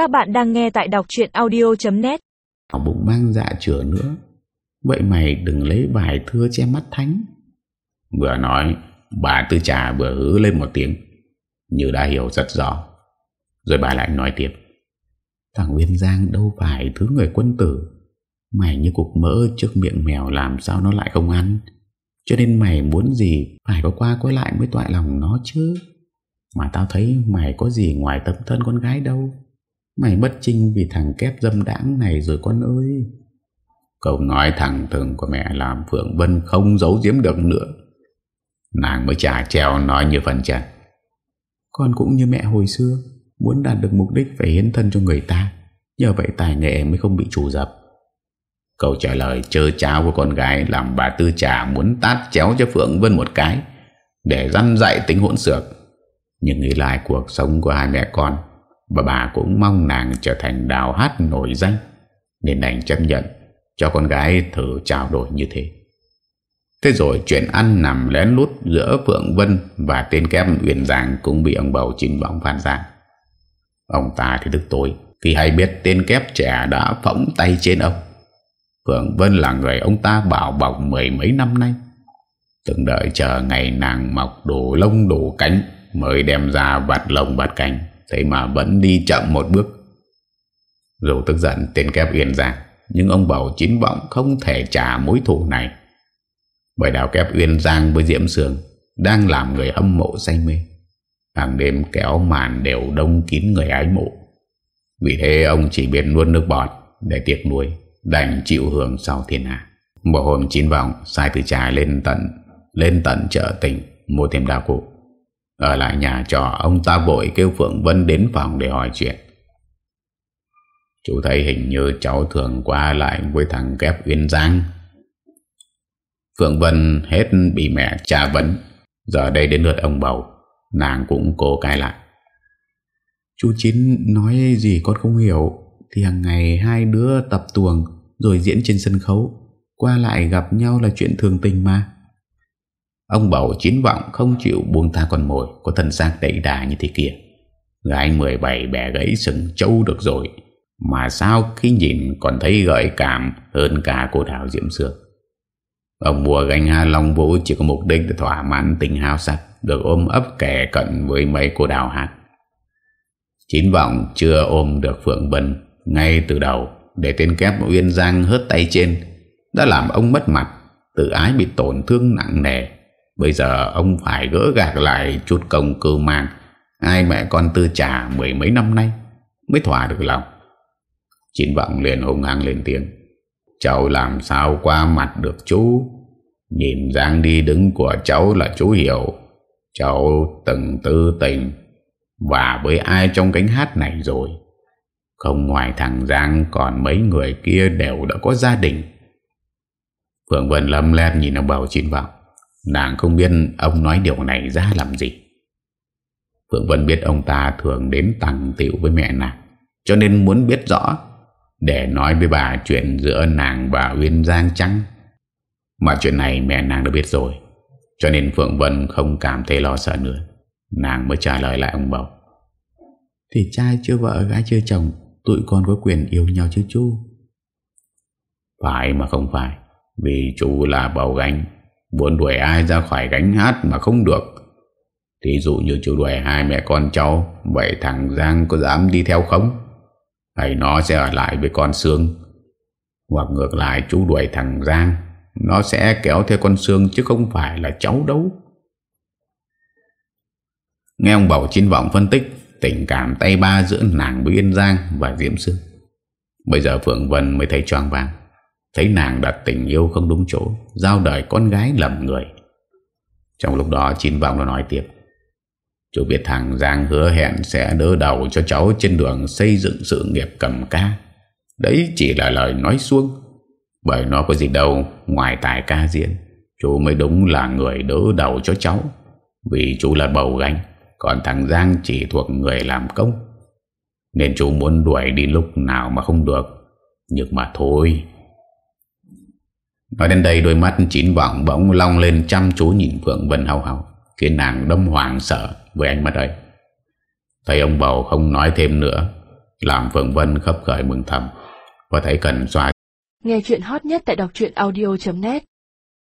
Các bạn đang nghe tại đọc chuyện audio.net Bụng mang dạ chữa nữa. Vậy mày đừng lấy bài thưa che mắt thánh. Vừa nói, Bà tư trà vừa hứ lên một tiếng. Như đã hiểu rất rõ. Rồi bà lại nói tiếp. Thằng Nguyên Giang đâu phải thứ người quân tử. Mày như cục mỡ trước miệng mèo làm sao nó lại không ăn. Cho nên mày muốn gì Phải có qua có lại mới tọa lòng nó chứ. Mà tao thấy mày có gì ngoài tâm thân con gái đâu. Mày bất trinh vì thằng kép dâm đãng này rồi con ơi. Câu nói thẳng thừng của mẹ làm Phượng Vân không giấu giếm được nữa. Nàng mới trả treo nói như phần trận Con cũng như mẹ hồi xưa, Muốn đạt được mục đích phải hiến thân cho người ta. Nhờ vậy tài nghệ mới không bị trù dập. Câu trả lời chơ cháo của con gái Làm bà Tư Trà muốn tát chéo cho Phượng Vân một cái, Để răn dạy tính hỗn xược. Nhưng nghĩ lại cuộc sống của hai mẹ con và bà cũng mong nàng trở thành đào hát nổi danh, Nên đành chấp nhận, Cho con gái thử trao đổi như thế Thế rồi chuyện ăn nằm lén lút giữa Phượng Vân và tên kép Uyển Giang cũng bị ông bầu trình bóng phản giang. Ông ta thì tức tối, khi hay biết tên kép trẻ đã phỏng tay trên ông. Phượng Vân là người ông ta bảo bọc mười mấy năm nay. Từng đợi chờ ngày nàng mọc đủ lông đủ cánh mới đem ra vặt lồng vặt cánh. Thế mà vẫn đi chậm một bước. Dù tức giận tên kép Yên Giang, nhưng ông bầu chín vọng không thể trả mối thù này. Bởi đào kép Uyên Giang với Diễm Sương Đang làm người hâm mộ say mê Hàng đêm kéo màn đều đông kín người ái mộ Vì thế ông chỉ biết luôn nước bọt Để tiệc nuôi Đành chịu hưởng sau thiên hạ Một hôm chín vọng Sai từ trà lên tận Lên tận chợ tỉnh Mua thêm đào cụ ở lại nhà trọ, Ông ta vội kêu Phượng Vân đến phòng để hỏi chuyện. Chú thấy hình như cháu thường qua lại với thằng kép Uyên Giang. Phượng Vân hết bị mẹ tra vấn. Giờ đây đến lượt ông bầu, Nàng cũng cố cai lại. Chú Chín nói gì con không hiểu, Thì hàng ngày hai đứa tập tuồng Rồi diễn trên sân khấu. Qua lại gặp nhau là chuyện thường tình mà. Ông bầu chín vọng không chịu buông tha con mồi Có thân xác đầy đà như thế kia Gái 17 bẻ gãy sừng trâu được rồi Mà sao khi nhìn còn thấy gợi cảm hơn cả cô đào diễm sương Ông mùa gánh Hà Long Vũ chỉ có mục đích để thỏa mãn tình hao sắc được ôm ấp kẻ cận với mấy cô đào hát. Chín vọng chưa ôm được Phượng Vân ngay từ đầu để tên kép Uyên Giang hớt tay trên đã làm ông mất mặt, tự ái bị tổn thương nặng nề. Bây giờ ông phải gỡ gạc lại chút công cưu mang. Hai mẹ con tư trả mười mấy năm nay mới thỏa được lòng. Chín vọng liền hùng hăng lên tiếng. Cháu làm sao qua mặt được chú? Nhìn Giang đi đứng của cháu là chú hiểu. Cháu từng tư tình. Và với ai trong cánh hát này rồi? Không ngoài thằng Giang, Còn mấy người kia đều đã có gia đình. Phượng Vân lâm lem nhìn ông bầu chín vọng. Nàng không biết ông nói điều này ra làm gì. Phượng Vân biết ông ta thường đến tặng tiểu với mẹ nàng Cho nên muốn biết rõ để nói với bà chuyện giữa nàng và Uyên Giang chăng? Mà chuyện này mẹ nàng đã biết rồi Cho nên Phượng Vân không cảm thấy lo sợ nữa. Nàng mới trả lời lại ông bầu. Thì trai chưa vợ gái chưa chồng Tụi con có quyền yêu nhau chứ chú? Phải mà không phải Vì chú là bầu gánh Muốn đuổi ai ra khỏi gánh hát mà không được. Thí dụ như chú đuổi hai mẹ con cháu, Vậy thằng Giang có dám đi theo không? Hay nó sẽ ở lại với con Sương. Hoặc ngược lại, chú đuổi thằng Giang, Nó sẽ kéo theo con Sương Chứ không phải là cháu đâu. Nghe ông Bảo Chín Vọng phân tích, Tình cảm tay ba giữa nàng với Yên Giang và Diễm Sương Bây giờ Phượng Vân mới thấy choáng vàng Thấy nàng đặt tình yêu không đúng chỗ, Giao đời con gái lầm người Trong lúc đó Chín Vọng nó nói tiếp Chú biết thằng Giang hứa hẹn sẽ đỡ đầu cho cháu trên đường xây dựng sự nghiệp cầm ca. Đấy chỉ là lời nói suông. Bởi nó có gì đâu, ngoài tài ca diễn. Chú mới đúng là người đỡ đầu cho cháu. Vì chú là bầu gánh. Còn thằng Giang chỉ thuộc người làm công. Nên chú muốn đuổi đi lúc nào mà không được. Nhưng mà thôi. Nói đến đây đôi mắt chín vọng bỗng long lên, chăm chú nhìn Phượng Vân hào hào. Khiến nàng đâm hoàng sợ với anh mắt ấy, Thấy ông bầu không nói thêm nữa, Làm Phượng Vân khấp khởi mừng thầm Và thấy cần xoa Nghe chuyện hot nhất tại đọc audio.net